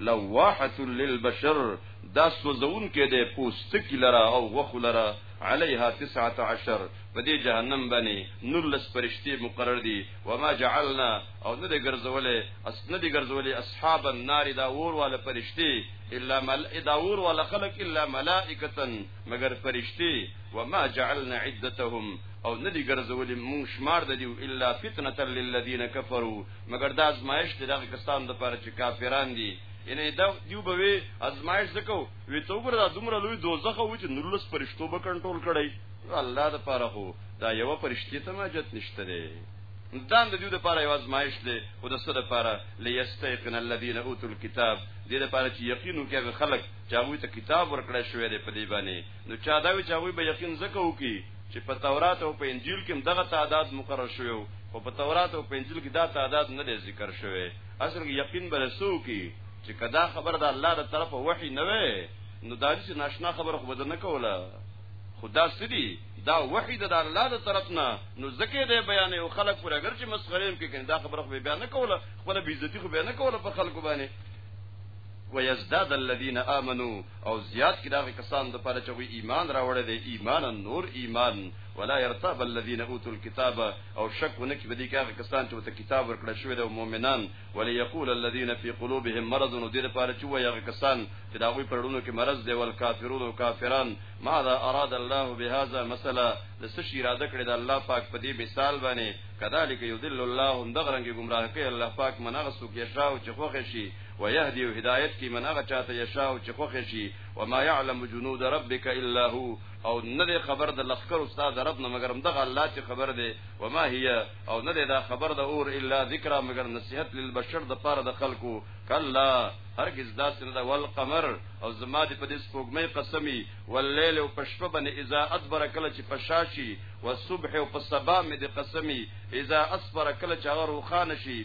لواحه للبشر دا سوزون کې د پوست کی لرا او غوخ لرا عليها 19 په دې جهنم باندې نور لس فرشتي مقرر دي وما جعلنا او نه دې ګرځولې اس نه دې ګرځولې اصحاب النار دا اور والا فرشتي الا مل دا اور والا خلق الا ملائکه مگر فرشتي وما جعلنا عدتهم او نه دی ګرځولې مونږ شمار د دیو الا فتنه للذین کفروا مگر دا ازمایش دی دغه کسان د پاره چې کافران دي یعنی دا دیو به وی ازمایش زکو وی تو ګره دا دومره لوی دوزخ و چې نورلس پرشتو به کنټرول کړی الله د پاره هو دا یو پرشتي ته ماجت نشته دی دا د دیو د پاره یو ازمایش دی او د سره لپاره لیستیقن الذین اوتل کتاب دې لپاره چې یقینو کې خلک چې هغه ته کتاب ورکړی شوی دی په دې باندې نو چا دا وی چې هغه به یقین زکه وکي چې په تورات او په انجیل کې دغه تعداد مقرر شوی او په تورات او په انجیل کې دا تعداد نه دی ذکر شوی اصل کې یقین به رسو کی چې کدا خبر د الله تر طرفه وحی نه وي نو دا چې ناشنا خبر خو بده نه کوله خدا سدي دا وحی د الله تر طرف نه نو زکه دی بیان او خلق پر اگر چې مسخریم کې کنه دا خبر خو بیان نه کوله خپل بیزتی خو بیان نه کوله په خلکو باندې ويزداد الذين آمنوا او زیات کې دغه کسان د پاره چې وی ایمان راوړی دی ایمان نور ایمان ولا يرتاب الذين اوتوا الكتاب او شک ونه کې بدی کاغه کسان چې ته کتاب ورکړل شوی دی مؤمنان ولي يقول الذين في قلوبهم مرض نو دې لپاره چې وایغه کسان چې دا وی پرړونو کې مرض دی ول کافرون او کافران ماذا اراد الله بهذا مثلا د څه شي اراده کړی د الله پاک په دې مثال باندې کذالک یذل الله هم دغرنګ گمراه کوي الله پاک منغه سو کې شاو چې خوښ شي ويهدي او هدايت کی من هغه چاته یشاء چې خوښ شي وما يعلم جنود ربك الا هو او نه دی خبر د لخر استاد رب نه مگر دغه الله چې خبر دی وما هي او نه دی دا خبر د اور الا ذکر مگر نصيحت للبشر د پاره د خلکو کلا هرگز داس نه دا والقمر او زما دې په دې سپوږمۍ قسمی والليل او پشپ باندې اذا ادبر کله چې پشاشي والصبح او په سبا مې دې قسمی اذا اسفر کله چې هغه روخان شي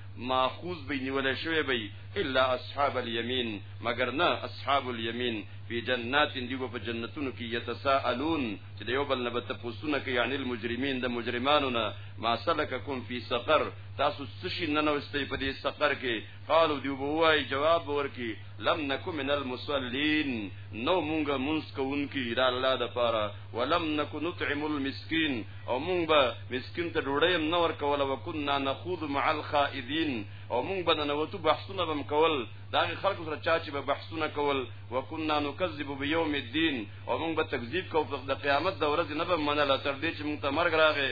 ماخوذ به نیول شوی به الا اصحاب اليمين مگر نه اصحاب اليمين په جنات دی په جنتونو کې يتساءلون چې یو بل نه به تاسو نه کوي یعنی المجرمين د مجرمانو نه ما سلککم فی سقر تاسو څه شي نه نوستي په دې سقر کې قالو دی وای جواب ورکي لم نکو من المصلين نو مونږه مونږ کوونکی دا الله د پاره ولم نکو نطعم المسكين او مونږ به مسكين ته ډوډۍ هم نه ورکول او كنا نخوض مع الخائضين او مونږ به نه وته بحثونه بم کول دا خلک سره چا چې به بحثونه کول وکنا نکذب بيوم الدين او مونږ به تکذیب کوو د قیامت د ورځې نه به منله تر دې چې مونږ ته مرګ راغی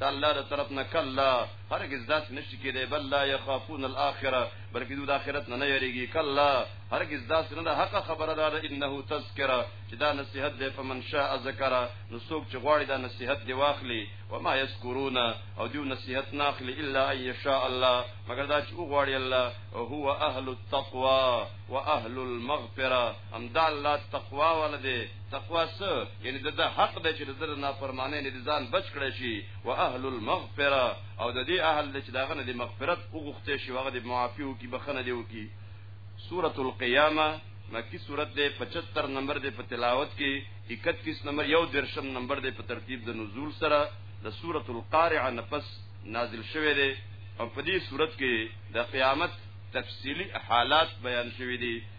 دا الله تر طرف نه کلا هرگز داس نشي کېدای بل لا يخافون الاخره بلکې د اخرت نه نه یریږي کلا هرگز داس نه حق خبره ده انه تذکرہ چې دا نصيحت ده په منشا ذکر نو څوک چې غواړي دا نصيحت دی واخلي و ما یذکرون او دیو نصيحت نه اخلي الا ان یشاء الله مگر دا چې غواړي الله او هو اهل التقوا واهل المغفره همدا الله تقوا ولده تقوا سه یعنی د حق د چې د نافرمانه نه ځان بچ کړی شي او اهل المغفره او د دې اهل چې داغه د مغفرت وغوښته شي هغه د معافي او کی بخنه دی او کی سورۃ القیامه مکی سورۃ د 75 نمبر د تلاوت کې 31 نمبر یو درشم نمبر د په ترتیب د نزول سره د سورۃ القارعه نفس نازل شوه دی او په دې سورۃ کې د قیامت تفصیلی حالات بیان شوی دي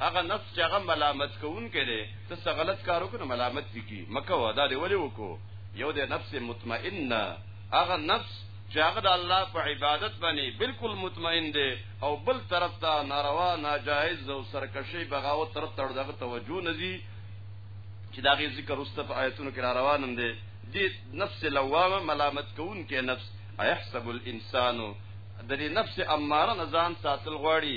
هغه نفس چې هغه ملامت کوونکی دی ته څه غلط کار وکړو ملامت دي کی مکه ودا دی ولې وکړو یو د نفس مطمئنه هغه نفس چې هغه د الله په عبادت باندې بالکل مطمئن دی او بل طرف ته ناروا ناجایز او سرکشي بغاوت طرف ته دغه توجه نزي چې دا غي ذکر واستف آیتونو کې را روانم دی د نفس لوامه ملامت کوون کې نفس ايحسب الانسان د دې نفس اماره نه ځان ساتل غواړي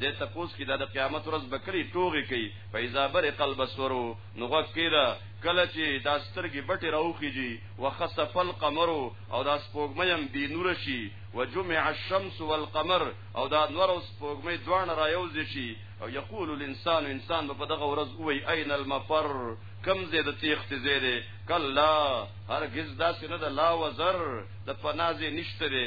دې تپوس کې د قیامت ورځ بکری ټوغي کوي فیزا بر قلب سورو نو غوږ کېده کله چې دا سترګې بټې راوخیږي وخسف القمر او دا سپوږمۍ هم بي نور شي وجمع الشمس والقمر او دا نور او سپوږمۍ دوان رايوز شي او یقول الانسان انسان په دغه ورځ وای اين المفر کم زید تیخت زیره کلا هرگز داسې نه د لا وزر د پنازې نشته دی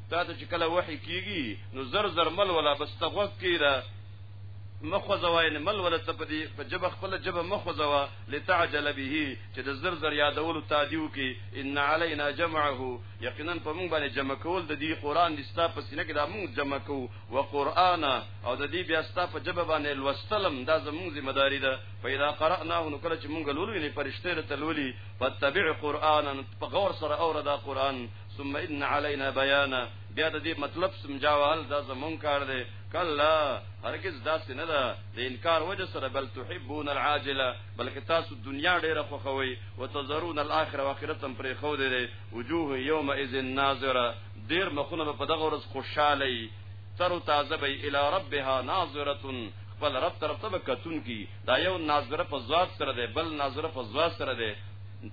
تا ته چې کله وحي کیږي نو زر زر مل ولا بس تغوک کیره مخو زوای نه مل ولا ته پدی په جبه خپل جبه مخو زوا لتعجل به چې د زر زر یادولو تادیو کې ان علینا جمعه یقینا په موږ باندې جمع کول د دې قران د ستا په سینه کې دا موږ جمع کو او قران او د دې بیا ستا په جبه باندې لوستلم دا زموږ ذمہ داری ده پیدا قرانه نو کله چې موږ لولو نه پرشته ته لولي فتبع قرانا په غور سره اور دا قران ثم ان علينا بيانا بیا د دې مطلب سمجاوال دا زمون کار دی کلا هرگز داسې نه ده د انکار وجه سره بل تحبون العاجله بلکې تاسو دنیا ډیره خوښوي وتذرون الاخره واخرت هم پرې خو دی وجوه یوم اذ ناظره ډیر مخونه په دغه ورځ خوشاله تر تازه به الی ربها ناظره خپل رب طرف ته کتون کی دا یو ناظره په ذات سره ده بل ناظره په ذات سره ده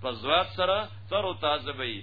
په ذات سره تر تازه به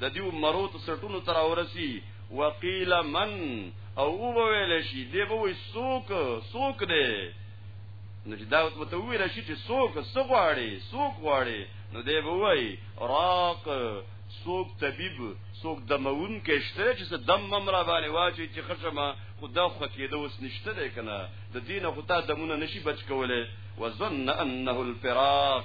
د دیو مرو ته سټونو تر اورسی وقیل من او او ویل شي دی به وي سوک سوک دی نو چې دا ته ویل شي چې سوک سغواړي سوک غواړي نو دی به وي راق سوک طبيب سوک دمون کې شته چې دم ممرا باندې واچي چې خشمه خدا خو کېده اوس نشته ده کنه د دینه خدا دمونه نشي بچ کوله وظن انه الفراق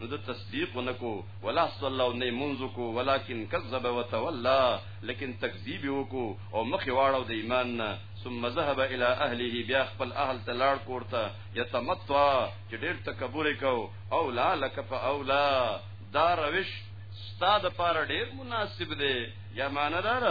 نو د تصدیق ونکو ولا صلی الله نه منځ کو ولکن کذب وتولى لیکن تکذیب وکو او مخ واړو د ایمان نه ثم ذهب الى اهله بیا خپل اهل ته لاړ کوړه یتمتع چې ډیر تکبر کو او لا لک فاولا دا روش ستا د پاره ډیر مناسب دی یا مان دار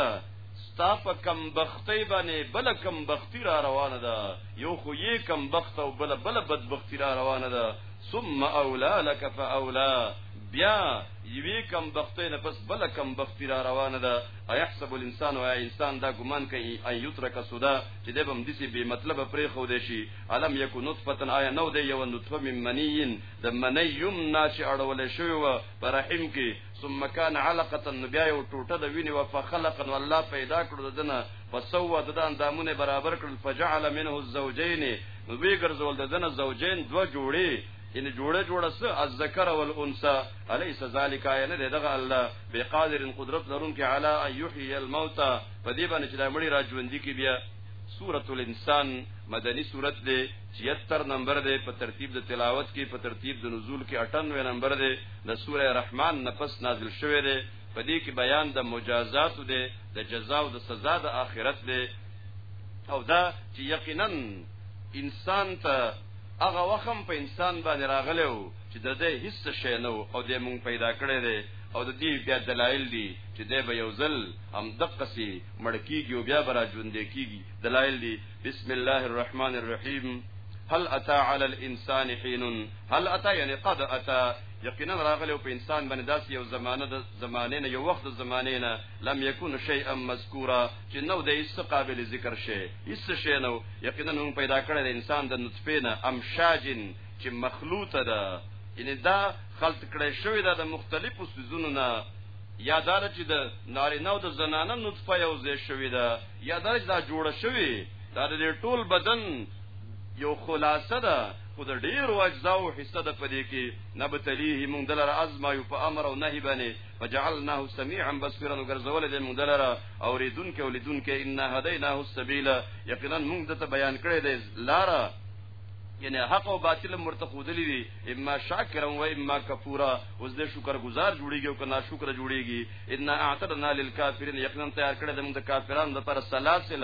ستا په کم بختی باندې بل کم بختی را روانه ده یو خو یې کم بخت او بل بل بدبختی را روانه ده ثم اولا لك فاولا بیا یوی کم بختې نه پس بل کم بختی را روانه ده ايحسب الانسان او انسان دا ګمان کوي ان یترک سودا چې د بم دسی به مطلب پرې خو دې شي علم یکو نطفه آیا نو دی یو نطفه من منین د منیم ناش اړول شوی و پر رحم کې ثم كان علقه بیا یو ټوټه د ویني و فخلق الله پیدا کړو دنه فسوا د اندامونه برابر کړل فجعل منه الزوجين نو وی ګرځول د دنه زوجین دو جوړي ان جوړه جوړه س از ذکر او الانثى الیس ذالک نه دغه الله بقادر قدرت لرون کې علا ان یحیی الموت په دې باندې چې د مړي را ژوند کی بیا سورۃ الانسان مدنی سورۃ دی 76 نمبر دی په ترتیب د تلاوت کې په ترتیب د نزول کې 98 نمبر دی د سورۃ الرحمن نفس نازل شوه دی په دې کې بیان د مجازات دی د جزا او د سزا د آخرت دی او دا چې یقینا انسان ته هغه وخم په انسان باندې راغلی وو چې د دې هیڅ شی نه او د مونږ پیدا کړی دی او د دې بیا دلایل دي چې د به یو ځل هم دقه سي مړکیږي او بیا برا ژوند کیږي دلایل دي بسم الله الرحمن الرحیم هل اتى على الانسان حين هل اتى يعني قد اتى یقینا راغلی په انسان باندې داسې یو زمانه د زمانه نه یو وخت د زمانه نه لم یکون شیئا مذکورا چې نو د هیڅ قابل ذکر شي هیڅ شی نو یقینا نو پیدا کړی د انسان د نطفه نه امشاجن چې مخلوطه ده یعنی دا خلط کړی شوی ده د مختلفو سيزونو نه یا دا چې د نارینه او د زنانه نطفه یو ځای شوی ده یا دا چې دا جوړه شوی دا د ټول بدن یو خلاصه ده خو د ډیرو اجزاو حصہ د پدې کې نبتلیه مونږ دلاره ازما یو په امر او نهی باندې فجعلناه سميعا بصيرا وګرځول دې مونږ دلاره او ریدون کې ولیدون کې ان هدیناه السبیل یقینا مونږ دته بیان کړی دی لاره یعنی حق او باطل مرته خودلی وی اما شاکر و اما کفورا اوس د شکر گزار جوړیږي او کنا شکر جوړیږي ان اعتدنا للکافرین یقینا تیار کړی د موږ د کافرانو لپاره سلاسل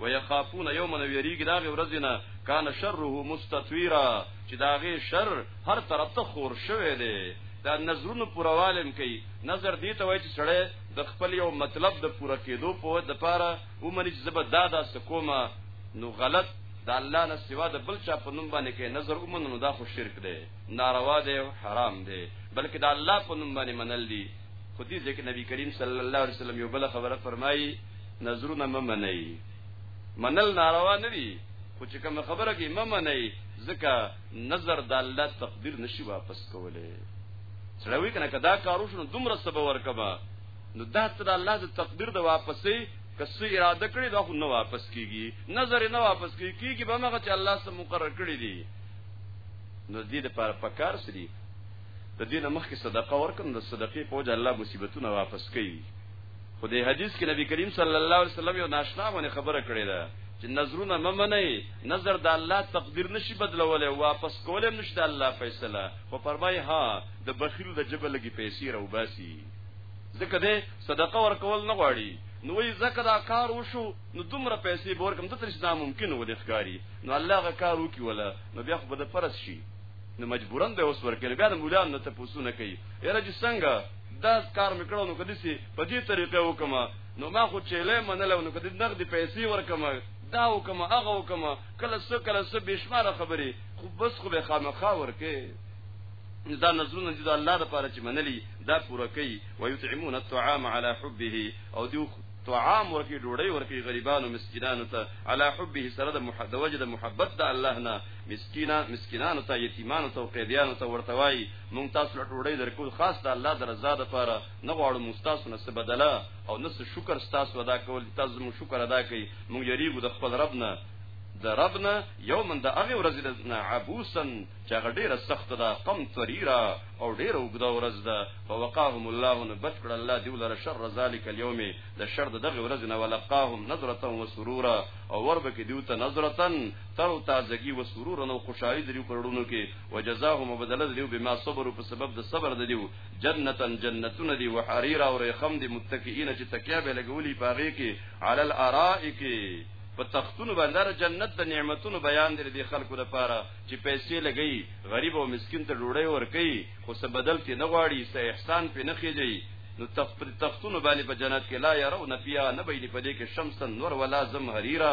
ويخافون يوما ويريږي دا غي ورځ نه کان شره مستطويرا چې دا غي شر هر طرف ته خور شوه دی دا نظرونو پوروالم کوي نظر دی ته وای چې سړی د خپل یو مطلب د پوره کېدو په د پاره ومني چې زبر دادا سکوما نو غلط دا الله نه سوا د بل چا په نوم باندې کې نظر ومنو دا خو شرک دی ناروا دی او حرام دی بلکې دا الله په نوم باندې منل دي خو دې ځکه نبی کریم صلی الله علیه وسلم یو بل خبره فرمایي نظرونه مه منئ منل ناروا نه دي خو چې کوم خبره کې مه منئ ځکه نظر د الله تقدیر نشي واپس کولای سره وی کنه کدا کارو شنو دومره سبب ورکبا نو دا تر الله د تقدیر د واپسې کسې اراده کړې دا خو نه واپس کیږي نظر نه واپس کیږي کیږي به مغه چې الله سم مقرر کړی دی نو دې لپاره پکار سری د دې نه مخکې صدقه ورکړم د صدقې په وجه الله مصیبتونه واپس کوي خو د حدیث کې نبی کریم صلی الله علیه وسلم یو ناشنا باندې خبره کړې ده چې نظرونه ممنئ نظر د الله تقدیر نشي بدلولای واپس کولای نشي د الله فیصله خو پرمای ها د بخیل د جبل کې پیسې راو باسي ځکه دې صدقه ورکول نه غواړي نو وی زکه دا کار وشو نو دومره پیسې بور کم د ترش ناممکن و د ښکاری نو الله غ کار وکي ولا نو بیا خو به د پرس شي نو مجبورن به اوس ورکړي بیا د مولا نه ته پوسونه کوي یره چې څنګه دا کار میکړو نو کدي سي په دې طریقې وکما نو ما خو چيله منل نو کدي نقد پیسې ورکما دا وکما هغه وکما کله څه کله څه بشمار خبري خو بس خو به خامخا ورکه دا نظرونه چې د الله لپاره چې منلي دا پوره کوي ويطعمون الطعام على حبه او دیو طعام ورکی ډوډۍ ورکی غریبانو مسکینانو ته علی حبه سره د محبت د الله نه مسکینا مسکینانو ته یتیمانو ته قیدیانو ته ورته وای مونږ تاسو له ټوړې درکو خاص د الله د رضا لپاره نه غواړو مونږ تاسو نه څه بدله او نه څه شکر تاسو ادا کول تاسو مونږ شکر ادا کړئ مونږ یریګو د خپل رب نه د رب نه یوم د هغه ورځې د زنا عبوسن چې هغه ډیره سخت ده قم تریرا او ډیره وګدا ورځ ده فوقاهم الله نو بچ کړ الله دی ولر شر ذلک اليوم د شر دغه ورځ نه ولقاهم نظره وسرورا او وربک دیوته نظره تر او تازگی و سرور او خوشحالی دریو پرړونو کې وجزاهم بدل دریو بما صبروا په سبب د صبر د دیو جنتن جنتون دی وحریر او رخم دی متکئین چې تکیا به لګولي پاغه کې علی الارائک په تختونو باندې جنت د نعمتونو بیان دی د خلکو لپاره چې پیسې لګي غریب او مسکین ته ډوړی ور کوي خو څه بدل کې نه غواړي څه احسان په نه خېږي نو تختونو باندې په جنت کې لا یارو نه پیا نه بیني په دې کې شمس نور ولا زم حریرا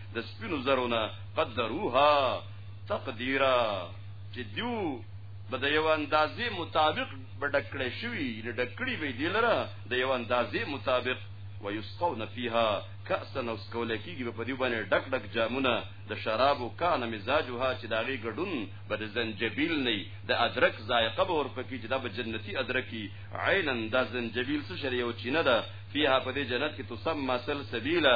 د سپینو زرو نه قدروها تقدیرا چې دیو به د یو اندازې مطابق به ډکړې شوی نه ډکړي به دی لره د یو اندازې مطابق ويسقون فيها كأسا وسکول کیږي په دې باندې ډک ډک جامونه د شراب او کان مزاجها چې داغي ګډون به د زنجبیل نه د ادرک ذایقه به ورپکې چې دا به جنتی ادرکی عینا د زنجبیل څه شری او چینه ده فيها په دې جنت کې تسمى سلسبیلا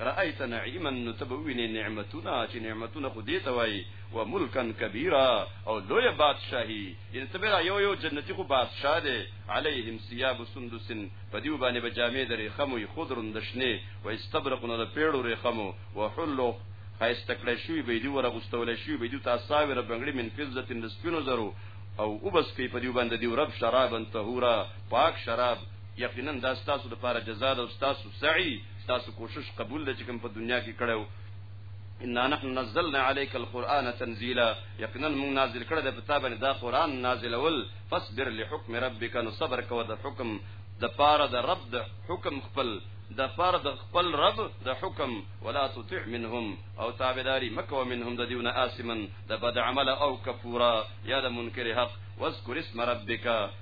رأیت نعیما نو ته به وینې نعمتونه چې نعمتونه خو دې ته وایي و ملکا کبیرا او لوی بادشاهي یعنی ته به یو یو جنتی خو بادشاه دی علیهم ثياب سندس په دیو باندې به جامې درې خمو خضر دشنه و استبرقنا د پیړو رې خمو وحلو خایسته کړی شوی به دی ورغستول شوی به دی تاسو ساوی ربنګړي من فزه تن سپینو زرو او وبس کوي په دیو باندې دیو رب شرابن طهورا پاک شراب یقینا دا ستاسو د پاره جزاء ده او ستاسو سعی ستاسو کوشش قبول ده چې کوم په دنیا کې کړو ان نحن نزلنا عليك القران تنزيلا یقینا موږ نازل کړه د کتاب نه دا قران نازل ول فاصبر لحكم ربك نو صبر کوه د حکم د پاره د رب د حکم خپل د پاره د خپل رب د حکم ولا تطع منهم او تابعداري مکو منهم د دیونه اسمن د بد عمل او کفورا یا د منکر حق واذكر اسم ربك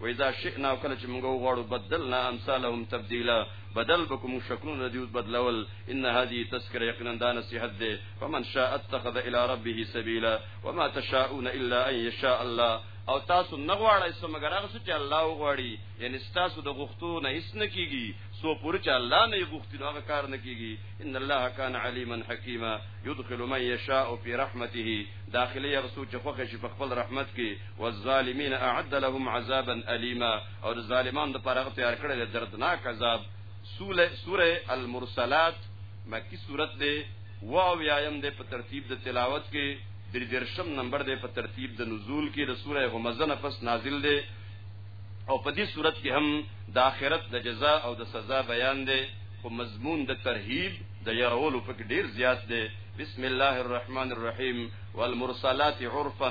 و اذا شئنا کله چې موږ وغواړو بدلنا امثالهم تبديلا بدل بكم شکلونه دیوس بدلول ان هذه تذکر یقینا دا نصیحت ده فمن شاء اتخذ الى ربه سبيلا وما تشاءون الا ان يشاء الله او تاسو نه غواړئ سم مگر هغه چې الله وغواړي یعنی تاسو د غوښتو نه هیڅ نه کیږي سو پورې چې الله نه غوښتي هغه کار نه کیږي ان الله کان علیما حکیما يدخل من یشاء فی رحمته داخلي هغه سوچ خوښ شي په خپل رحمت کې والظالمین اعد لهم عذابا الیما او ظالمان د پاره تیار کړی د دردناک عذاب سوره سوره المرسلات مکی سورت دی واو یایم د په ترتیب د تلاوت کې د درشم نمبر دی په ترتیب د نزول کې د سوره همزه نه پس نازل دی او په دې صورت کې هم د آخرت د جزاء او د سزا بیان دی خو مضمون د ترهیب د يرولو پک ډیر زیات دی بسم الله الرحمن الرحیم والمرسلات عرفا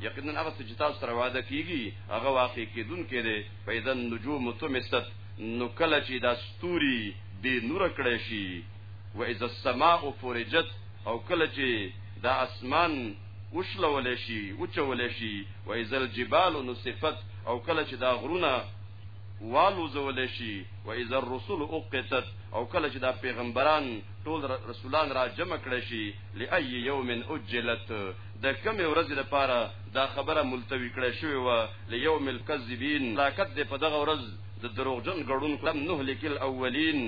یقینا هغه چې تاسو سره وعده کیږي هغه واقع کیدون کړي پیدا نجوم تمست نو کله چې دا ستوري د نور کړي شي و اذا السماء فرجت او کله چې دا اسمان وشلول شي وچول شي و اذا الجبال نصفت او کله چې دا غرونه والو زول شي و اذا الرسل اقتت او کله چې دا پیغمبران ټول رسولان را جمع کړي شي لای یوم اجلت د کوم ورځ لپاره دا خبره ملتوی کړې شوې و لیوم الکذبین لاکت دې په دغه ورځ د دروغجن غړون کلم نهلک الاولین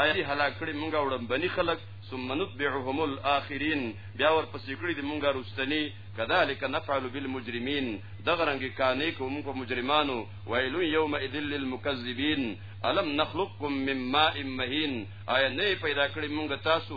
آیا دې هلاک کړي مونږ وړم بني خلق ثم نتبعهم الاخرین بیا ور پسې کړي دې مونږه رستنی کذالک نفعل بالمجرمین دغه رنګ کانې کوم په مجرمانو ویل یوم اذل للمکذبین الم نخلقکم من ماء مهین آیا نه پیدا کړی مونږ تاسو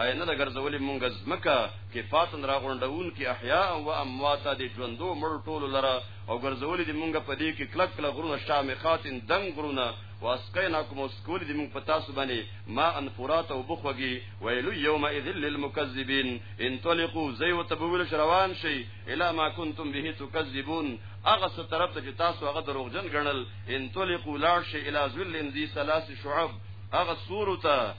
اي نه ګرځولې مونږ زمکه کې فاتن را غونډون کې احیا او اموات د ژوندو مړ ټول لره او ګرځولې د مونږ په دې کې کلک کله غرونه شامه خاتن دنګ غرونه واسقیناکم اسکول دې مونږ په تاسو باندې ما ان فرات او بخوږي ویل یوم اذل للمکذبین انطلقوا زي وتبول روان شي الا ما کنتم به تکذبون اغه څه طرف ته چې تاسو هغه دروغجن ګڼل انطلقوا لاړ شي الا ذل ذی ثلاث شعب اغه سورته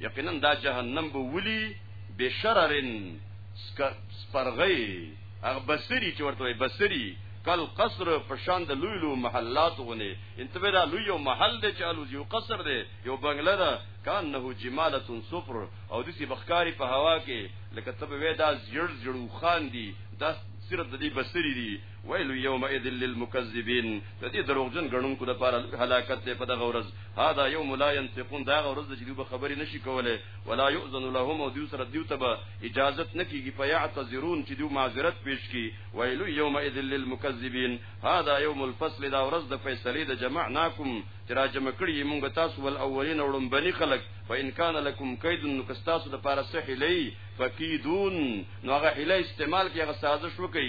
یقینا دا جهنم به ولي بشررن سپرغی هغه بصری چې ورته بصری کل قصر پشان د لوی لوی محلات غني انتبه دا لوی یو محل دی چې الوز یو قصر دی یو بنگله ده کان نه جماله صفر او دسی بخکاری په هوا کې لکه تب وې دا زړ زړو خان دی دا صرف د دې بصری دی ویل یومئذ للمکذبین د دې دروغجن غنونکو لپاره هلاکت ته په دغه ورځ هاذا یوم لا ينطقون دا ورځ چې دوی به خبرې نشي کولای ولا یؤذن لهم او دوی سره دوی ته به اجازه نه کیږي په یعتذرون چې دوی معذرت پیش کړي ویل یومئذ للمکذبین هاذا یوم الفصل دا ورځ د فیصلې د جمعناکم چې را جمع کړی موږ تاسو ول اولین اورم بنی خلق فإن کان لکم کید نو کستاسو د پاره صحیح لئی فکیدون نو هغه حیله استعمال کی هغه سازش وکي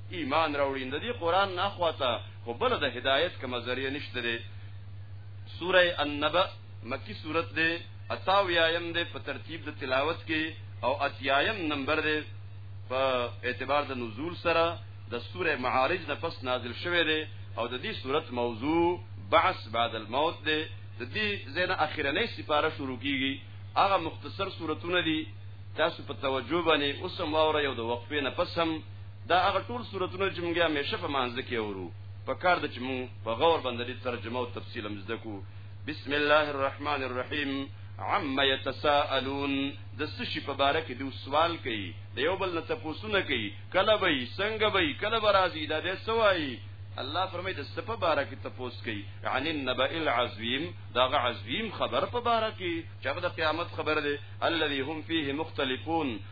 ایمان راوړي د دې قران نه اخواته خو بل د هدایت کوم ذریعہ نشته دی سوره النبأ مکی سورت دی اتاو یایم دی په ترتیب د تلاوت کې او اتیایم نمبر دی په اعتبار د نزول سره د سوره معارج نه پس نازل شوه دی او د دې سورت موضوع بعث بعد الموت دی د دې زنه اخیرنۍ سپاره شروع کیږي هغه مختصر سورتونه دي تاسو په توجه باندې اوسم واورئ او د وقفې نه پس هم دا هغه ټول صورتونه چې موږ همیشه په مانځ کې اورو په کار د چې موږ په غور باندې دې ترجمه او تفصیل هم زده کو بسم الله الرحمن الرحیم عما يتساءلون د سشي په باره کې دوی سوال کوي د یو بل نه تاسوونه کوي کله به څنګه به کله به راځي دا دې سوای الله فرمایي د سپه باره کې تاسو کوي عن النبأ العظیم دا غ عظیم خبر په باره کې چې د قیامت خبر دی الذي هم فيه مختلفون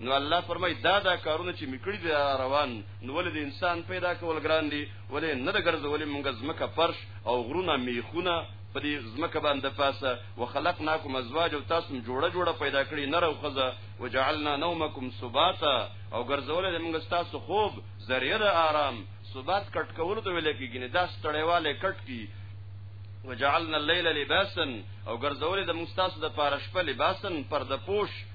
نو الله فرمای دا دا کارونه چې میکړي دي روان نو ولې د انسان پیدا کول ګران دي ولې نه د ګرځولې مونږ زمکه فرش او غرونه میخونه په دې زمکه باندې پاسه وخلقناکم ازواج او تاسو جوړه جوړه پیدا کړی نر او خزه وجعلنا نومکم سباتا او ګرځولې مونږ تاسو خوب ذریعه آرام سبات کټ کول ته ویل کېږي نه دا ستړیواله کټ کی وجعلنا الليل لباسا او ګرځولې د مستاسو د پاره شپه لباسا پر د پوش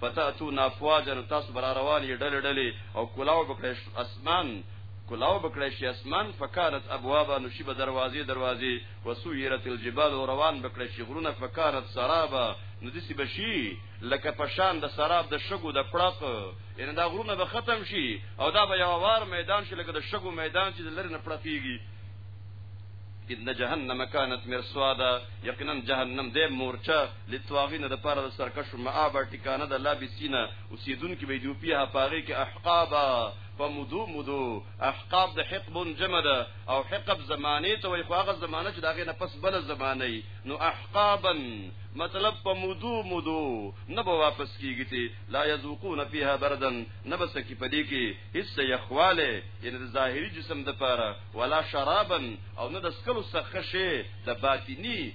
فتاتو نافواجا نو تاسو برا روان یې ډلې ډلې او کلاو بکړې اسمان کلاو بکړې شي اسمان فکانت ابوابا نو شی به دروازې دروازې وسویرت الجبال او روان بکړې شي غرونه فکانت سرابا نو د سی بشي لکه پشان د سراب د شګو د پړق ان دا غرونه به ختم شي او دا به یو وار میدان شي لکه د شګو میدان چې لری نه پړقېږي ان جهنم كانت مرصادا یقینا جهنم دې مورچه لتواغین د پاره د سرکشو مآب ټکانه د لابی سینا اوسیدونکو به ایتوپیا هپاره کې احقابا په مدو مدو احقاب د حقب جمع ده او حقب زمانه ته وي خو هغه زمانه چې داغه نه پس بل زمانه نو احقابا مطلب په مدو مدو نه به واپس کیږي ته لا یذوقون فیها بردن نه بس کی پدې کې هیڅ یخواله یعنی د ظاهری جسم د پاره ولا شرابن او نه د سکلو سخه شي د باطینی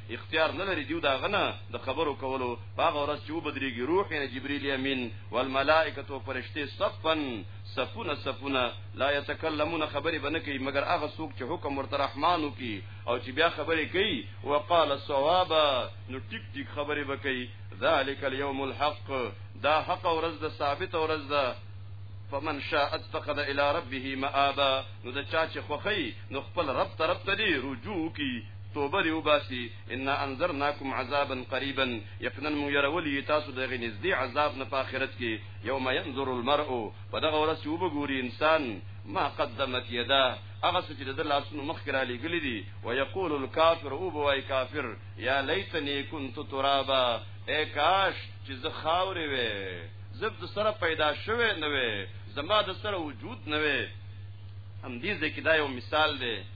اختیار نه لري دیو دا غنه د خبرو کولو هغه ورځ چې وبدريږي روح یې جبريل امين والملائکه او فرشته صفن صفونه صفونه لا يتكلمون خبري بنه کوي مګر هغه څوک چې حکم ورته رحمان وکي او چې بیا خبري کوي وقال صوابا نو ټیک ټیک خبري وکي ذالک اليوم الحق دا حق ورځ د ثابت ورځ ده فمن شاء اتخذ الى ربه مآبا نو د چا چې خوخی نو خپل رب طرف ته دی رجوع کی توبه دی وباسي ان انذرناکم عذابا قریبا یقینا مو يرولي تاسو دغه نږدې عذاب نه په آخرت کې یوم ينظر المرء په دغه ورځ چې وګوري انسان ما قدمت یدا هغه څه چې د لاسونو مخ کرا لګلې دي ويقول الكافر او بوای کافر یا لیتنی كنت ترابا اے کاش چې زه خاورې وې زب د سره پیدا شوه نه وې زما د سره وجود نه وې هم دې ځکه دا یو مثال دی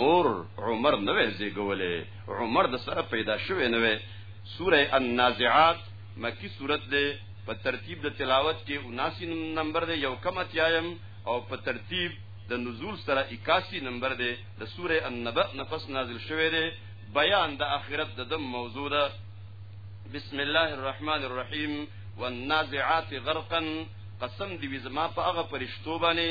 مور عمر نه وې زیګولې عمر د سره پیدا شوې نه وې سوره النازعات مکی سورت ده په ترتیب د تلاوت کې 79 نمبر ده یو کم اتیایم او په ترتیب د نزول سره 81 نمبر ده د سوره النبأ نفس نازل شوې ده بیان د اخرت د دم موضوع ده بسم الله الرحمن الرحیم والنازعات غرقا قسم دی زما په هغه پرشتو باندې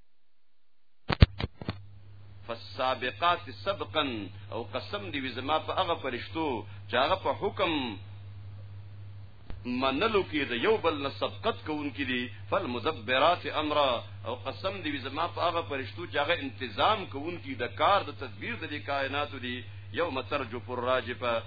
فالسابقات سبقا او قسم دی زما په هغه فرشتو چې هغه په حکم منلو کې د یو بل نه سبقت کوونکې دي فل مدبرات امر او قسم دی زما په هغه پرشتو چې هغه تنظیم کوونکې د کار د تدبیر د کائنات دي یوم ترجف الراجفه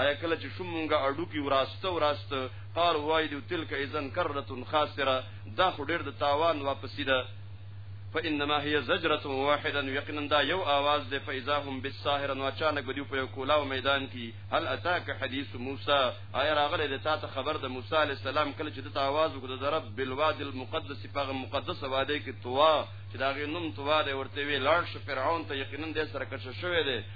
آیا کله چې شوم مونږه اډو کې وراسته وراسته قال وای دی تلک اذن کرت خاسره دا خو ډیر د تاوان واپسی ده فانما هي زجره واحده یقینا دا یو आवाज ده فاذا هم بالساهر نو اچانک بدیو په کولاو میدان کې هل اتاک حدیث موسی آیا راغله د تاسو خبر د موسی علی السلام کله چې د आवाज وکړه د رب بالواد المقدس په مقدس وادي کې توا چې دا غي نوم توا ده ورته وی لاړ ش فرعون ته یقینا د سره کښ شوې ده